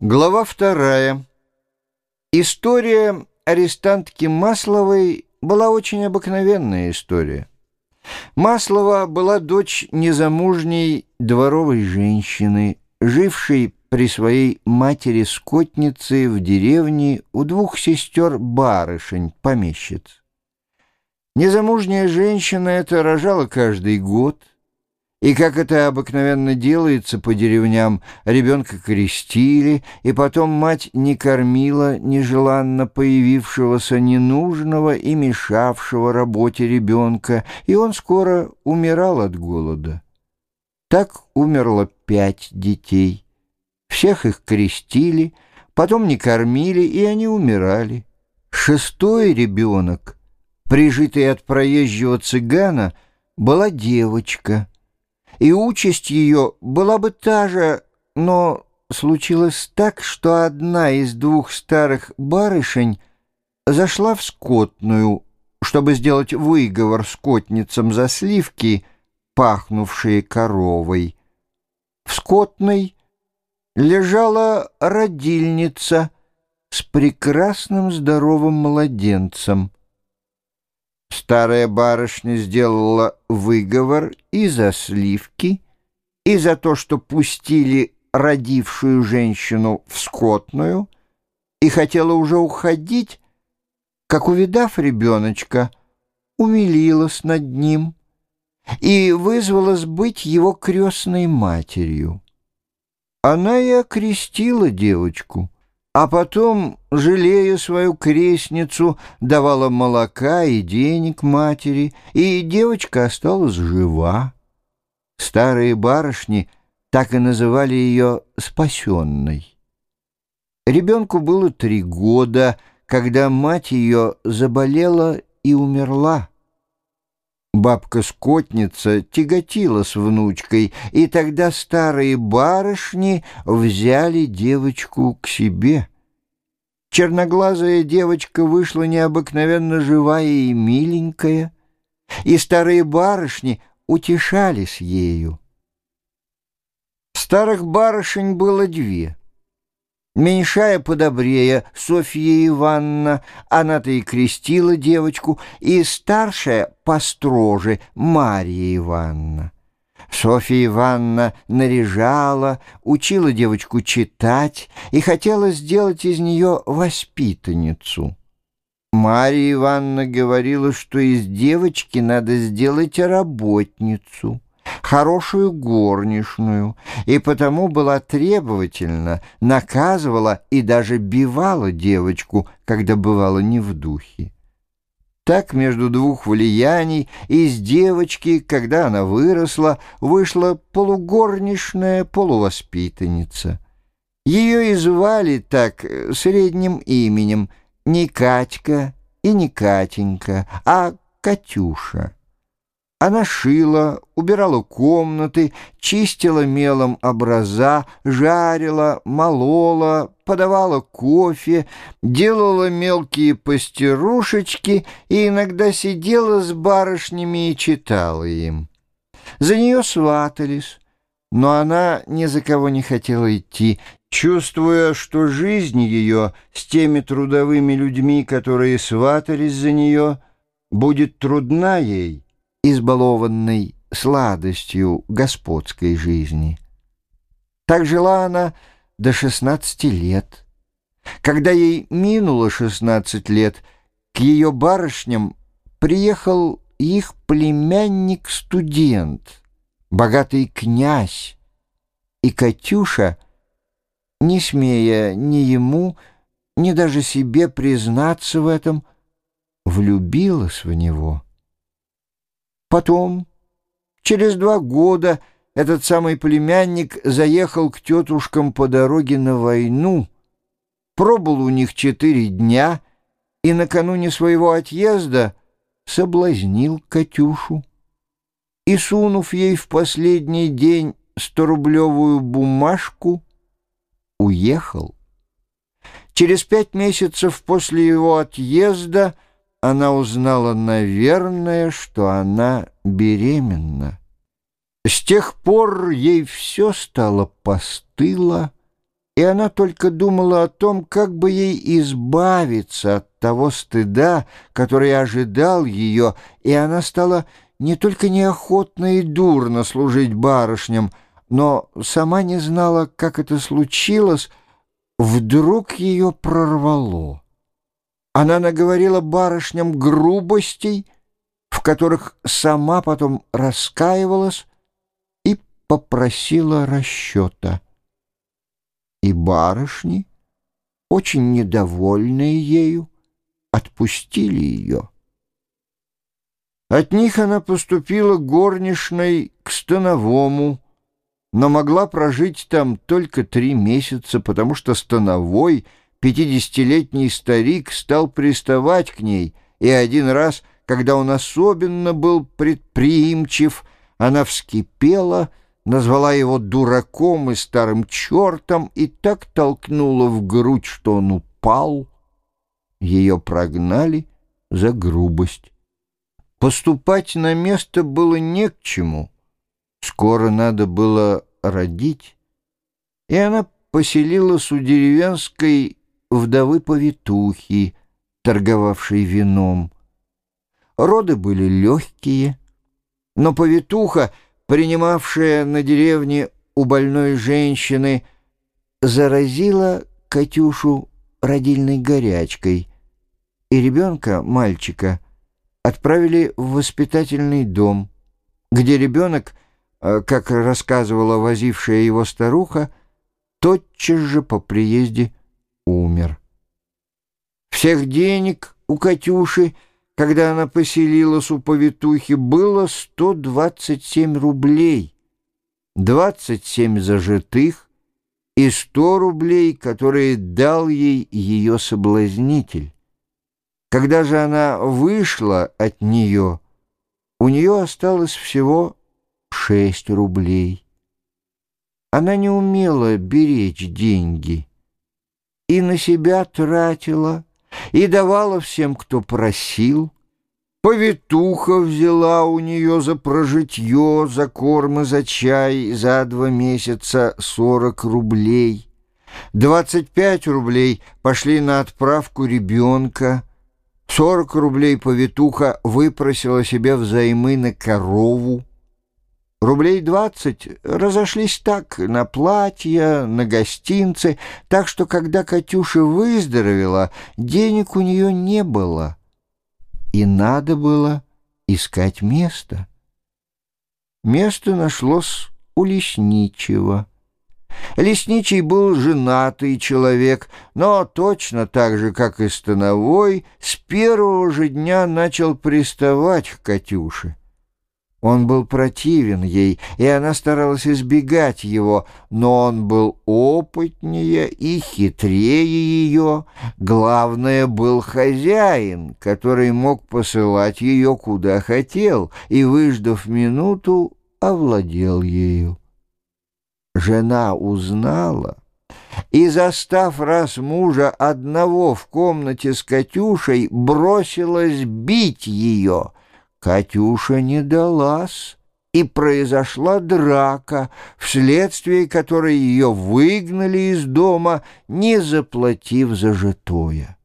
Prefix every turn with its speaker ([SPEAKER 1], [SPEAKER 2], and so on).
[SPEAKER 1] Глава вторая. История арестантки Масловой была очень обыкновенная история. Маслова была дочь незамужней дворовой женщины, жившей при своей матери-скотнице в деревне у двух сестер-барышень, помещиц. Незамужняя женщина эта рожала каждый год — и как это обыкновенно делается по деревням, ребенка крестили, и потом мать не кормила нежеланно появившегося ненужного и мешавшего работе ребенка, и он скоро умирал от голода. Так умерло пять детей. Всех их крестили, потом не кормили, и они умирали. Шестой ребенок, прижитый от проезжего цыгана, была девочка — и участь ее была бы та же, но случилось так, что одна из двух старых барышень зашла в скотную, чтобы сделать выговор скотницам за сливки, пахнувшие коровой. В скотной лежала родильница с прекрасным здоровым младенцем. Старая барышня сделала выговор и за сливки, и за то, что пустили родившую женщину в скотную, и хотела уже уходить, как, увидав ребеночка, умилилась над ним и вызвалась быть его крестной матерью. Она и окрестила девочку — а потом, жалея свою крестницу, давала молока и денег матери, и девочка осталась жива. Старые барышни так и называли ее «спасенной». Ребенку было три года, когда мать ее заболела и умерла. Бабка-скотница тяготила с внучкой, и тогда старые барышни взяли девочку к себе. Черноглазая девочка вышла необыкновенно живая и миленькая, и старые барышни утешались ею. Старых барышень было две — Меньшая подобрее, Софья Ивановна, она-то и крестила девочку, и старшая построже, Марья Ивановна. Софья Ивановна наряжала, учила девочку читать и хотела сделать из нее воспитанницу. Марья Ивановна говорила, что из девочки надо сделать работницу хорошую горничную, и потому была требовательна, наказывала и даже бивала девочку, когда бывала не в духе. Так между двух влияний из девочки, когда она выросла, вышла полугорничная полувоспитанница. Ее и звали так э, средним именем не Катька и не Катенька, а Катюша. Она шила, убирала комнаты, чистила мелом образа, жарила, молола, подавала кофе, делала мелкие пастерушечки и иногда сидела с барышнями и читала им. За нее сватались, но она ни за кого не хотела идти, чувствуя, что жизнь ее с теми трудовыми людьми, которые сватались за нее, будет трудна ей избалованной сладостью господской жизни. Так жила она до 16 лет. Когда ей минуло 16 лет, к ее барышням приехал их племянник-студент, богатый князь, и Катюша, не смея ни ему, ни даже себе признаться в этом, влюбилась в него. Потом, через два года, этот самый племянник заехал к тетушкам по дороге на войну, пробыл у них четыре дня и накануне своего отъезда соблазнил Катюшу. И, сунув ей в последний день сторублевую бумажку, уехал. Через пять месяцев после его отъезда — она узнала, наверное, что она беременна. С тех пор ей все стало постыло и она только думала о том, как бы ей избавиться от того стыда, который ожидал ее, и она стала не только неохотно и дурно служить барышням, но сама не знала, как это случилось, вдруг ее прорвало. Она наговорила барышням грубостей, в которых сама потом раскаивалась и попросила расчета. И барышни, очень недовольные ею, отпустили ее. От них она поступила горничной к Становому, но могла прожить там только три месяца, потому что Становой, пятидесятилетний старик, стал приставать к ней, и один раз, когда он особенно был предприимчив, она вскипела, назвала его дураком и старым чертом и так толкнула в грудь, что он упал. Ее прогнали за грубость. Поступать на место было не к чему. Скоро надо было родить, и она поселилась у деревенской вдовы-повитухи, торговавшей вином. Роды были легкие, но повитуха, принимавшая на деревне у больной женщины, заразила Катюшу родильной горячкой, и ребенка, мальчика, отправили в воспитательный дом, где ребенок, э, как рассказывала возившая его старуха, тотчас же по приезде умер. Всех денег у Катюши, когда она поселилась у повитухи, было 127 рублей, 27 зажитых и 100 рублей, которые дал ей ее соблазнитель. Когда же она вышла от нее, у нее осталось всего шесть рублей. Она не умела беречь деньги и на себя тратила, и давала всем, кто просил. Повитуха взяла у нее за прожитье, за корм и за чай за два месяца сорок рублей. Двадцать пять рублей пошли на отправку ребенка, Сорок рублей повитуха выпросила себе взаймы на корову. Рублей двадцать разошлись так, на платья, на гостинцы, так что, когда Катюша выздоровела, денег у нее не было, и надо было искать место. Место нашлось у лесничего. Лесничий был женатый человек, но точно так же, как и Становой, с первого же дня начал приставать к Катюше. Он был противен ей, и она старалась избегать его, но он был опытнее и хитрее ее. Главное, был хозяин, который мог посылать ее куда хотел, и, выждав минуту, овладел ею. Жена узнала и, застав раз мужа одного в комнате с Катюшей, бросилась бить ее. Катюша не далась, и произошла драка, вследствие которой ее выгнали из дома, не заплатив за житое.